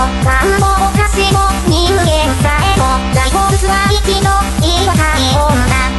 何もおかしも人間さえもライオンズは一度言い渡い女。